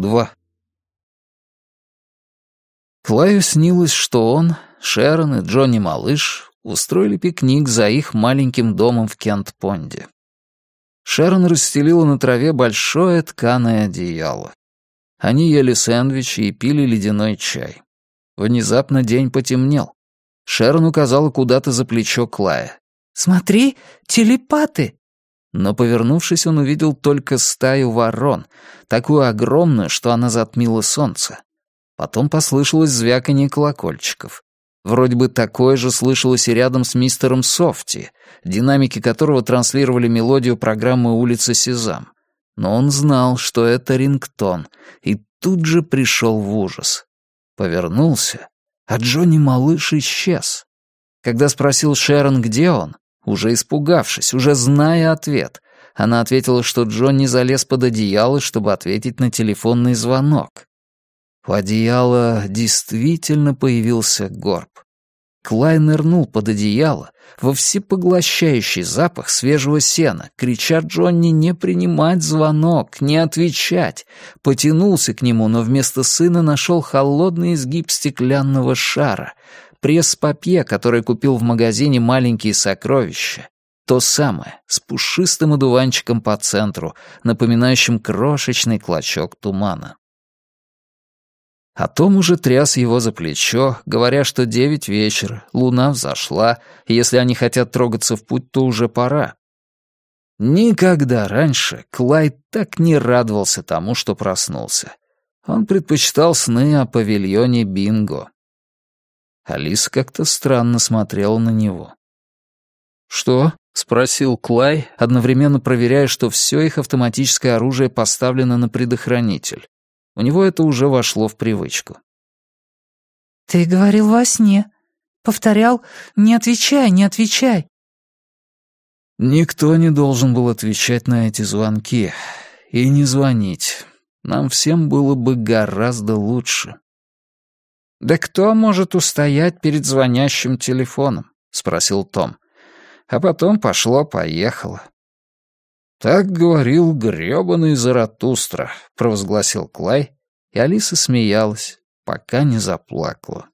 Два. Клаю снилось, что он, Шерон и Джонни Малыш устроили пикник за их маленьким домом в Кент-Понде. Шерон расстелила на траве большое тканое одеяло. Они ели сэндвичи и пили ледяной чай. Внезапно день потемнел. Шерон указала куда-то за плечо Клая. «Смотри, телепаты!» Но, повернувшись, он увидел только стаю ворон, такую огромную, что она затмила солнце. Потом послышалось звяканье колокольчиков. Вроде бы такое же слышалось и рядом с мистером Софти, динамики которого транслировали мелодию программы «Улица Сезам». Но он знал, что это рингтон, и тут же пришел в ужас. Повернулся, а Джонни Малыш исчез. Когда спросил Шерон, где он, уже испугавшись, уже зная ответ, она ответила, что Джонни залез под одеяло, чтобы ответить на телефонный звонок. У одеяла действительно появился горб. Клай нырнул под одеяло, во всепоглощающий запах свежего сена, крича Джонни не принимать звонок, не отвечать. Потянулся к нему, но вместо сына нашел холодный изгиб стеклянного шара, пресс-папье, который купил в магазине «Маленькие сокровища». То самое, с пушистым одуванчиком по центру, напоминающим крошечный клочок тумана. А Том уже тряс его за плечо, говоря, что девять вечера, луна взошла, и если они хотят трогаться в путь, то уже пора. Никогда раньше Клайд так не радовался тому, что проснулся. Он предпочитал сны о павильоне Бинго. Алиса как-то странно смотрела на него. «Что?» — спросил Клай, одновременно проверяя, что все их автоматическое оружие поставлено на предохранитель. У него это уже вошло в привычку. «Ты говорил во сне. Повторял, не отвечай, не отвечай». Никто не должен был отвечать на эти звонки. И не звонить. Нам всем было бы гораздо лучше. «Да кто может устоять перед звонящим телефоном?» — спросил Том. А потом пошло-поехало. «Так говорил грёбаный Заратустра», — провозгласил Клай, и Алиса смеялась, пока не заплакала.